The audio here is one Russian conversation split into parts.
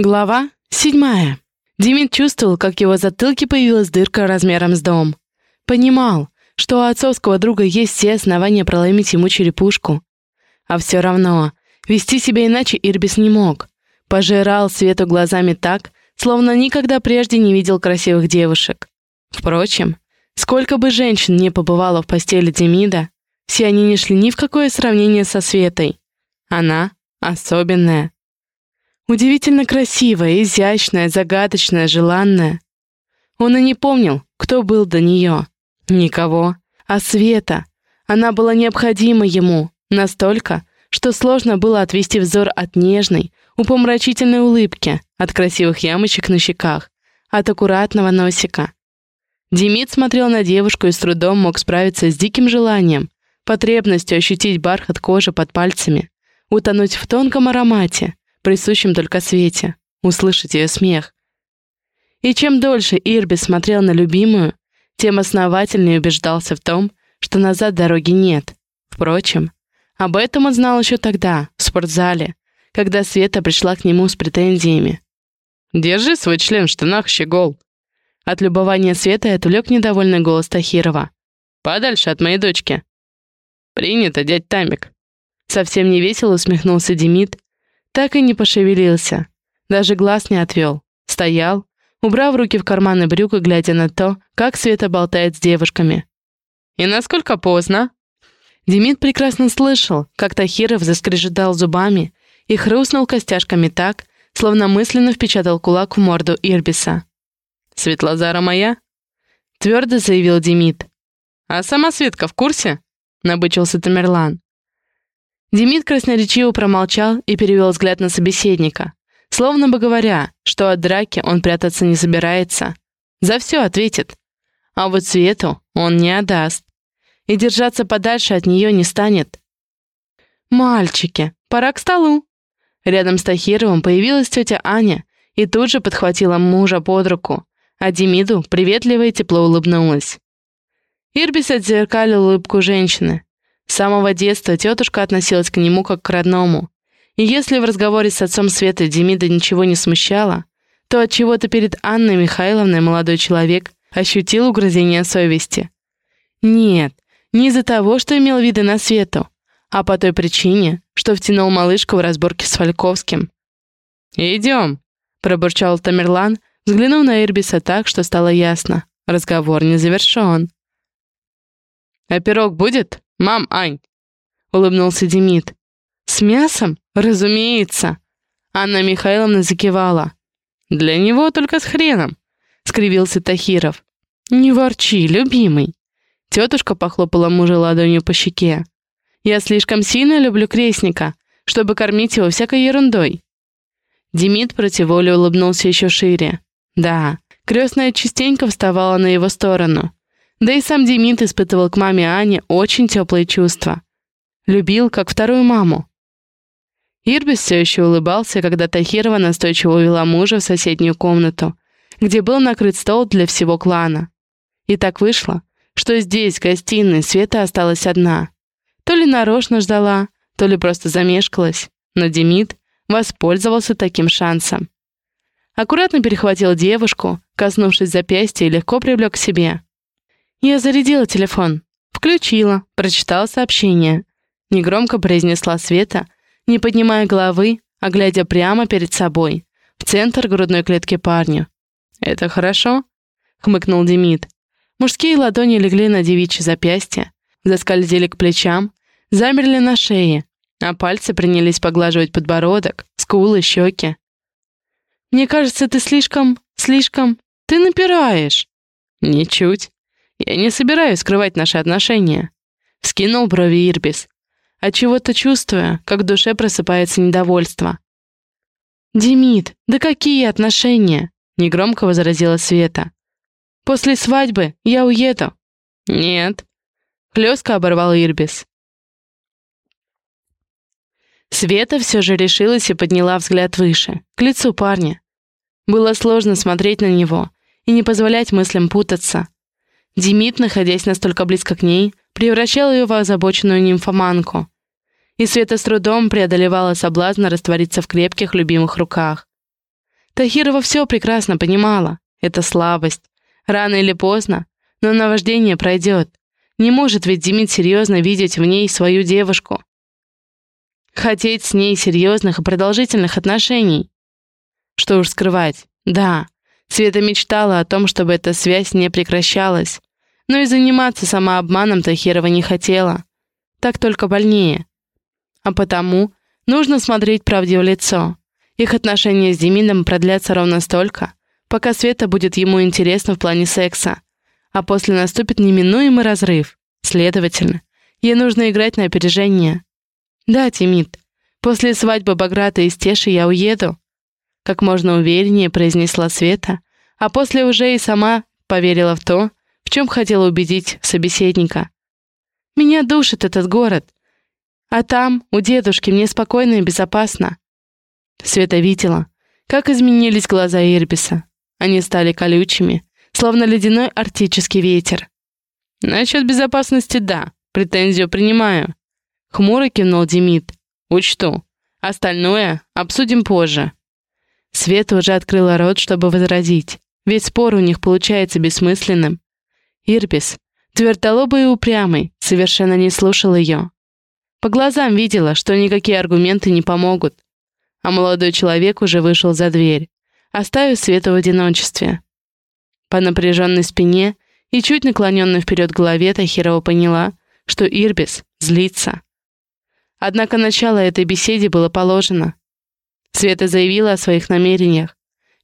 Глава седьмая. Димит чувствовал, как в его затылке появилась дырка размером с дом. Понимал, что у отцовского друга есть все основания проломить ему черепушку. А все равно, вести себя иначе Ирбис не мог. Пожирал Свету глазами так, словно никогда прежде не видел красивых девушек. Впрочем, сколько бы женщин не побывало в постели Демида, все они не шли ни в какое сравнение со Светой. Она особенная. Удивительно красивая, изящная, загадочная, желанная. Он и не помнил, кто был до нее. Никого. А Света. Она была необходима ему. Настолько, что сложно было отвести взор от нежной, упомрачительной улыбки, от красивых ямочек на щеках, от аккуратного носика. Демид смотрел на девушку и с трудом мог справиться с диким желанием, потребностью ощутить бархат кожи под пальцами, утонуть в тонком аромате, присущем только Свете, услышать ее смех. И чем дольше Ирби смотрел на любимую, тем основательнее убеждался в том, что назад дороги нет. Впрочем, об этом он знал еще тогда, в спортзале, когда Света пришла к нему с претензиями. «Держи свой член в штанах, щегол!» От любования Света отвлек недовольный голос Тахирова. «Подальше от моей дочки!» «Принято, дядь Тамик!» Совсем невесело усмехнулся Демид, так и не пошевелился. Даже глаз не отвел. Стоял, убрав руки в карманы брюк и глядя на то, как Света болтает с девушками. «И насколько поздно?» Демид прекрасно слышал, как Тахиров заскрежетал зубами и хрустнул костяшками так, словно мысленно впечатал кулак в морду Ирбиса. «Светлозара моя?» — твердо заявил Демид. «А сама Светка в курсе?» — набычился Тамерлан. Демид красноречиво промолчал и перевел взгляд на собеседника, словно бы говоря, что от драки он прятаться не собирается. За все ответит. А вот Свету он не отдаст. И держаться подальше от нее не станет. «Мальчики, пора к столу!» Рядом с Тахировым появилась тетя Аня и тут же подхватила мужа под руку, а Демиду приветливо и тепло улыбнулась. Ирбис отзеркалил улыбку женщины, с самого детства тетушка относилась к нему как к родному. И если в разговоре с отцом Светы Демида ничего не смущало, то от чего то перед Анной Михайловной молодой человек ощутил угрызение совести. Нет, не из-за того, что имел виды на Свету, а по той причине, что втянул малышку в разборки с Фальковским. «Идем», — пробурчал Тамерлан, взглянув на Ирбиса так, что стало ясно. Разговор не завершен. «А пирог будет?» «Мам, Ань!» — улыбнулся Демид. «С мясом? Разумеется!» Анна Михайловна закивала. «Для него только с хреном!» — скривился Тахиров. «Не ворчи, любимый!» Тетушка похлопала мужа ладонью по щеке. «Я слишком сильно люблю крестника, чтобы кормить его всякой ерундой». Демид против воли улыбнулся еще шире. Да, крестная частенько вставала на его сторону. Да и сам Демид испытывал к маме Ане очень теплые чувства. Любил, как вторую маму. Ирбис все еще улыбался, когда Тахирова настойчиво увела мужа в соседнюю комнату, где был накрыт стол для всего клана. И так вышло, что здесь, в гостиной, Света осталась одна. То ли нарочно ждала, то ли просто замешкалась, но Демид воспользовался таким шансом. Аккуратно перехватил девушку, коснувшись запястья и легко привлек к себе. «Я зарядила телефон. Включила, прочитала сообщение». Негромко произнесла Света, не поднимая головы, а глядя прямо перед собой, в центр грудной клетки парню. «Это хорошо?» — хмыкнул Демид. Мужские ладони легли на девичье запястье, заскользили к плечам, замерли на шее, а пальцы принялись поглаживать подбородок, скулы, щеки. «Мне кажется, ты слишком... слишком... ты напираешь!» «Ничуть!» Я не собираюсь скрывать наши отношения. Скинул брови Ирбис, отчего-то чувствуя, как в душе просыпается недовольство. «Демид, да какие отношения?» — негромко возразила Света. «После свадьбы я уеду». «Нет», — хлестко оборвал Ирбис. Света все же решилась и подняла взгляд выше, к лицу парня. Было сложно смотреть на него и не позволять мыслям путаться. Демид, находясь настолько близко к ней, превращал ее в озабоченную нимфоманку. И Света с трудом преодолевала соблазн раствориться в крепких, любимых руках. Тахирова все прекрасно понимала. Это слабость. Рано или поздно, но наваждение пройдет. Не может ведь Демид серьезно видеть в ней свою девушку. Хотеть с ней серьезных и продолжительных отношений. Что уж скрывать. Да, Света мечтала о том, чтобы эта связь не прекращалась. Но и заниматься самообманом Тахирова не хотела. Так только больнее. А потому нужно смотреть правде в лицо. Их отношения с Демидом продлятся ровно столько, пока Света будет ему интересна в плане секса. А после наступит неминуемый разрыв. Следовательно, ей нужно играть на опережение. «Да, Тимит, после свадьбы Баграта и Стеши я уеду», как можно увереннее произнесла Света, а после уже и сама поверила в то, в чем хотела убедить собеседника. «Меня душит этот город, а там, у дедушки, мне спокойно и безопасно». Света видела, как изменились глаза Ирбиса. Они стали колючими, словно ледяной арктический ветер. «Насчет безопасности — да, претензию принимаю», — хмуро кивнул Демид. «Учту. Остальное обсудим позже». Света уже открыла рот, чтобы возразить, ведь спор у них получается бессмысленным. Ирбис, твердолобый и упрямый, совершенно не слушал ее. По глазам видела, что никакие аргументы не помогут. А молодой человек уже вышел за дверь, оставив Свету в одиночестве. По напряженной спине и чуть наклоненной вперед голове Тахирова поняла, что Ирбис злится. Однако начало этой беседе было положено. Света заявила о своих намерениях.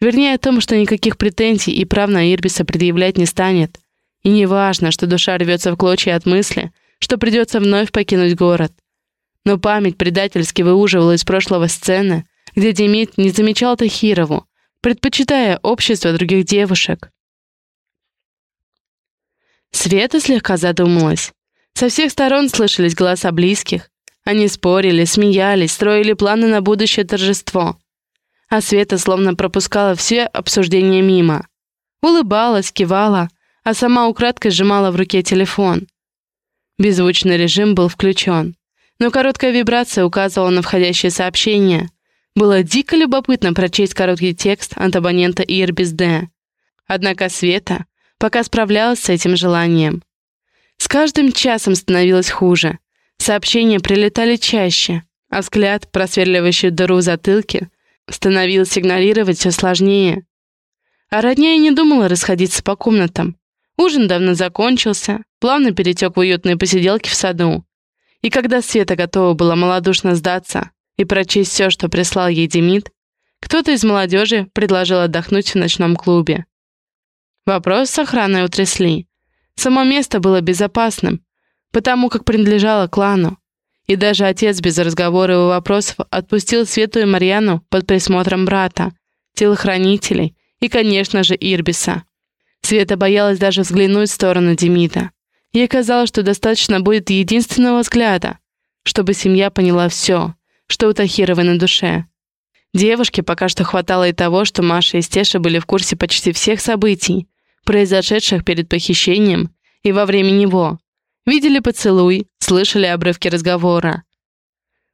Вернее, о том, что никаких претензий и прав на Ирбиса предъявлять не станет. И не важно, что душа рвется в клочья от мысли, что придется вновь покинуть город. Но память предательски выуживала из прошлого сцены, где Демид не замечал Тахирову, предпочитая общество других девушек. Света слегка задумалась. Со всех сторон слышались голоса близких. Они спорили, смеялись, строили планы на будущее торжество. А Света словно пропускала все обсуждения мимо. Улыбалась, кивала, а сама украдкой сжимала в руке телефон. Беззвучный режим был включен, но короткая вибрация указывала на входящее сообщение. Было дико любопытно прочесть короткий текст от абонента Ирбис Д. Однако Света пока справлялась с этим желанием. С каждым часом становилось хуже. Сообщения прилетали чаще, а взгляд, просверливающий дыру в затылке, становился игнорировать все сложнее. А родня и не думала расходиться по комнатам. Ужин давно закончился, плавно перетек в уютные посиделки в саду. И когда Света готова была малодушно сдаться и прочесть все, что прислал ей Демид, кто-то из молодежи предложил отдохнуть в ночном клубе. Вопрос с охраной утрясли. Само место было безопасным, потому как принадлежало клану. И даже отец без разговоров и вопросов отпустил Свету и Марьяну под присмотром брата, телохранителей и, конечно же, Ирбиса. Света боялась даже взглянуть в сторону Демида. Ей казалось, что достаточно будет единственного взгляда, чтобы семья поняла все, что у Тахировой на душе. Девушке пока что хватало и того, что Маша и Стеша были в курсе почти всех событий, произошедших перед похищением и во время него. Видели поцелуй, слышали обрывки разговора.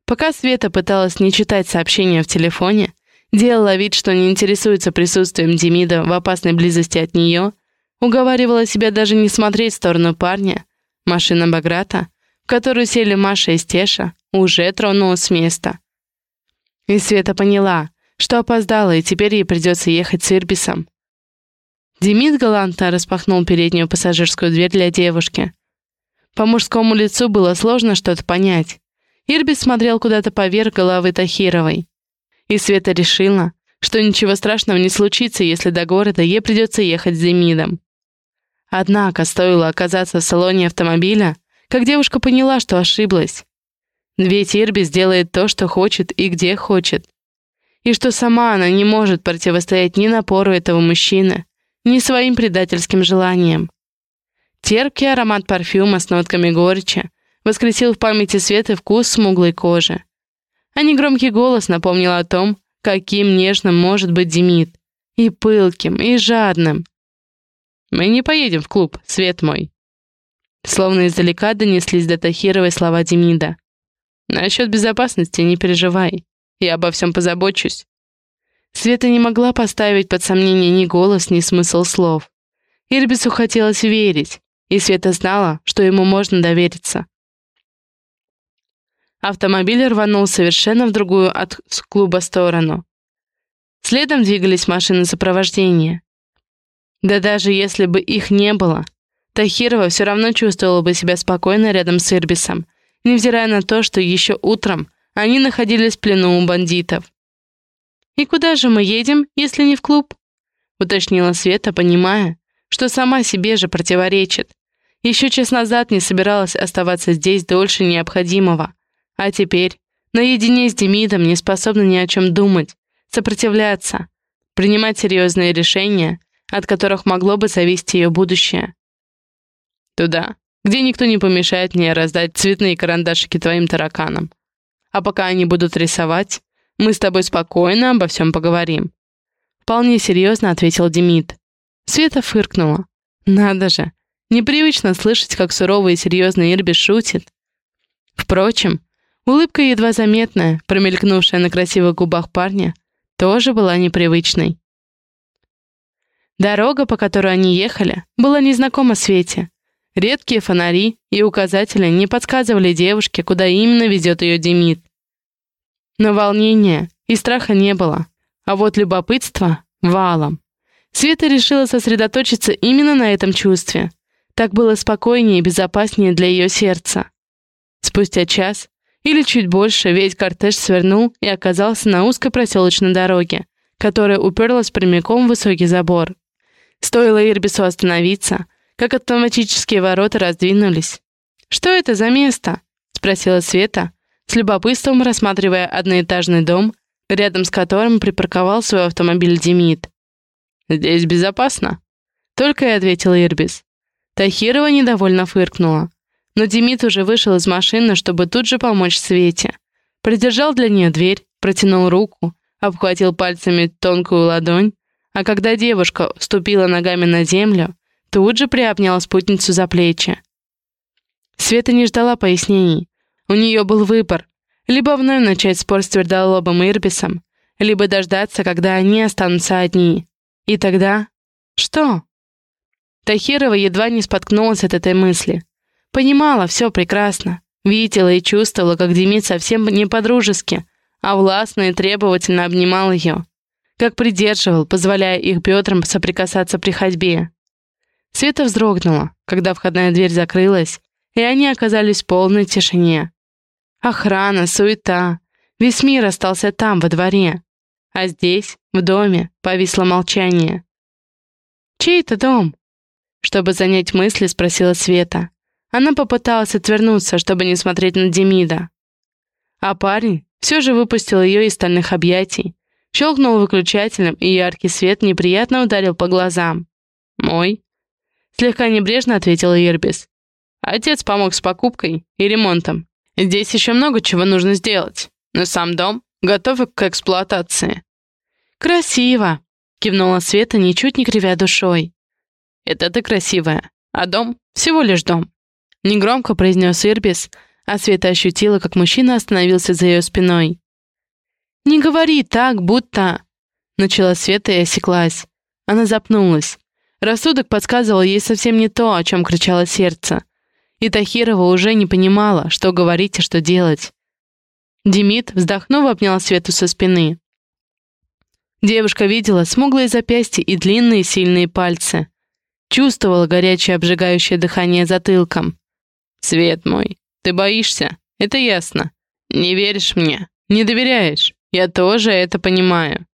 Пока Света пыталась не читать сообщения в телефоне, делала вид, что не интересуется присутствием Демида в опасной близости от нее, уговаривала себя даже не смотреть в сторону парня. Машина Баграта, в которую сели Маша и Стеша, уже тронулась с места. И Света поняла, что опоздала, и теперь ей придется ехать с Ирбисом. Демид галантно распахнул переднюю пассажирскую дверь для девушки. По мужскому лицу было сложно что-то понять. Ирбис смотрел куда-то поверх головы Тахировой. И Света решила, что ничего страшного не случится, если до города ей придется ехать с Демидом. Однако стоило оказаться в салоне автомобиля, как девушка поняла, что ошиблась. Ведь Ирбис делает то, что хочет и где хочет. И что сама она не может противостоять ни напору этого мужчины, ни своим предательским желаниям. Терпкий аромат парфюма с нотками горечи воскресил в памяти Светы вкус смуглой кожи. А негромкий голос напомнил о том, каким нежным может быть Демид. И пылким, и жадным. «Мы не поедем в клуб, свет мой». Словно издалека донеслись до Тахировой слова Демида. «Насчет безопасности не переживай. Я обо всем позабочусь». Света не могла поставить под сомнение ни голос, ни смысл слов. Ирбису хотелось верить, и Света знала, что ему можно довериться. Автомобиль рванул совершенно в другую от клуба сторону. Следом двигались машины сопровождения. Да даже если бы их не было, Тахирова все равно чувствовала бы себя спокойно рядом с Ирбисом, невзирая на то, что еще утром они находились в плену у бандитов. «И куда же мы едем, если не в клуб?» — уточнила Света, понимая, что сама себе же противоречит. Еще час назад не собиралась оставаться здесь дольше необходимого, а теперь, наедине с Демидом, не способна ни о чем думать, сопротивляться, принимать серьезные решения, от которых могло бы зависеть ее будущее. Туда, где никто не помешает мне раздать цветные карандашики твоим тараканам. А пока они будут рисовать, мы с тобой спокойно обо всем поговорим. Вполне серьезно ответил Демид. Света фыркнула. Надо же, непривычно слышать, как суровый и серьезный Ирби шутит. Впрочем, улыбка едва заметная, промелькнувшая на красивых губах парня, тоже была непривычной. Дорога, по которой они ехали, была незнакома Свете. Редкие фонари и указатели не подсказывали девушке, куда именно ведет ее Демид. Но волнения и страха не было, а вот любопытство — валом. Света решила сосредоточиться именно на этом чувстве. Так было спокойнее и безопаснее для ее сердца. Спустя час или чуть больше весь кортеж свернул и оказался на узкой проселочной дороге, которая уперлась прямиком в высокий забор. Стоило Ирбису остановиться, как автоматические ворота раздвинулись. «Что это за место?» — спросила Света, с любопытством рассматривая одноэтажный дом, рядом с которым припарковал свой автомобиль Демид. «Здесь безопасно», — только и ответил Ирбис. Тахирова недовольно фыркнула. Но Демид уже вышел из машины, чтобы тут же помочь Свете. Придержал для нее дверь, протянул руку, обхватил пальцами тонкую ладонь, а когда девушка ступила ногами на землю, тут же приобнял спутницу за плечи. Света не ждала пояснений. У нее был выбор. Либо вновь начать спор с твердолобым Ирбисом, либо дождаться, когда они останутся одни. И тогда... Что? Тахирова едва не споткнулась от этой мысли. Понимала все прекрасно. Видела и чувствовала, как Демид совсем не по-дружески, а властно и требовательно обнимал ее. Как придерживал, позволяя их бедрам соприкасаться при ходьбе. Света вздрогнула, когда входная дверь закрылась, и они оказались в полной тишине. Охрана, суета. Весь мир остался там, во дворе. А здесь, в доме, повисло молчание. «Чей это дом?» Чтобы занять мысли, спросила Света. Она попыталась отвернуться, чтобы не смотреть на Демида. А парень все же выпустил ее из стальных объятий, щелкнул выключателем, и яркий свет неприятно ударил по глазам. «Мой?» Слегка небрежно ответил Ирбис. Отец помог с покупкой и ремонтом. Здесь еще много чего нужно сделать, но сам дом готов к эксплуатации. «Красиво!» — кивнула Света, ничуть не кривя душой. «Это ты красивая, а дом — всего лишь дом», — негромко произнес Ирбис, а Света ощутила, как мужчина остановился за ее спиной. «Не говори так, будто...» Начала Света и осеклась. Она запнулась. Рассудок подсказывал ей совсем не то, о чем кричало сердце. И Тахирова уже не понимала, что говорить и что делать. Демид, вздохнув, обнял Свету со спины. Девушка видела смуглые запястья и длинные сильные пальцы. Чувствовала горячее обжигающее дыхание затылком. «Свет мой, ты боишься, это ясно. Не веришь мне, не доверяешь. Я тоже это понимаю.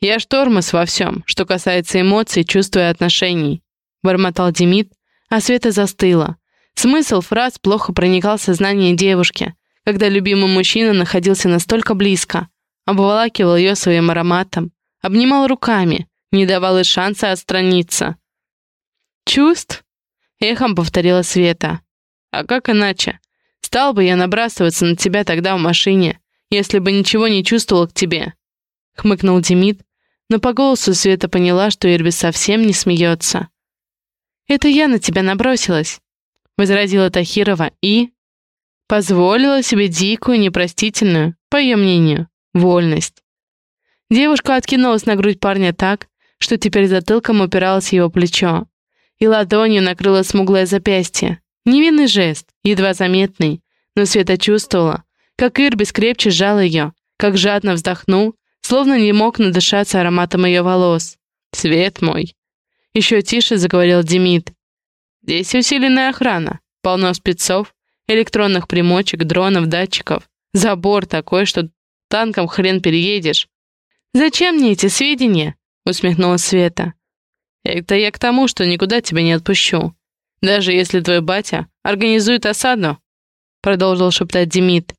Я штормос во всем, что касается эмоций, чувств и отношений», — бормотал Демид, а Света застыла. Смысл фраз плохо проникал в сознание девушки, когда любимый мужчина находился настолько близко, обволакивал ее своим ароматом, обнимал руками, не давал и шанса отстраниться. «Чувств?» — эхом повторила Света. «А как иначе? Стал бы я набрасываться на тебя тогда в машине, если бы ничего не чувствовал к тебе», — хмыкнул Демид, но по голосу Света поняла, что Ирбис совсем не смеется. «Это я на тебя набросилась», — возразила Тахирова и... позволила себе дикую, непростительную, по ее мнению, вольность. Девушка откинулась на грудь парня так, что теперь затылком упиралось его плечо, и ладонью накрыла смуглое запястье. Невинный жест, едва заметный, но Света чувствовала, как Ирбис крепче сжал ее, как жадно вздохнул, словно не мог надышаться ароматом ее волос. «Свет мой!» Еще тише заговорил Демид. «Здесь усиленная охрана, полно спецов, электронных примочек, дронов, датчиков. Забор такой, что танком хрен переедешь. «Зачем мне эти сведения?» — усмехнулась Света. «Это я к тому, что никуда тебя не отпущу. Даже если твой батя организует осаду», — продолжил шептать Демид.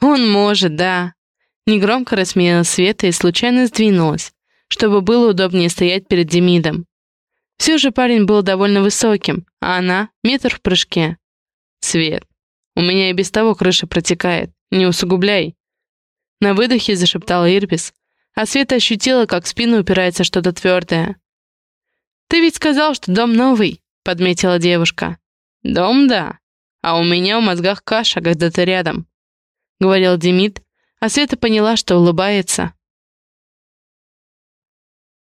«Он может, да». Негромко рассмеялась Света и случайно сдвинулась, чтобы было удобнее стоять перед Демидом. Все же парень был довольно высоким, а она — метр в прыжке. «Свет, у меня и без того крыша протекает, не усугубляй». На выдохе зашептала Ирбис, а Света ощутила, как в спину упирается что-то твердое. «Ты ведь сказал, что дом новый», — подметила девушка. «Дом, да. А у меня в мозгах каша, когда ты рядом», — говорил Демид, а Света поняла, что улыбается,